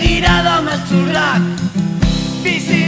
begirada maltzurrak bizi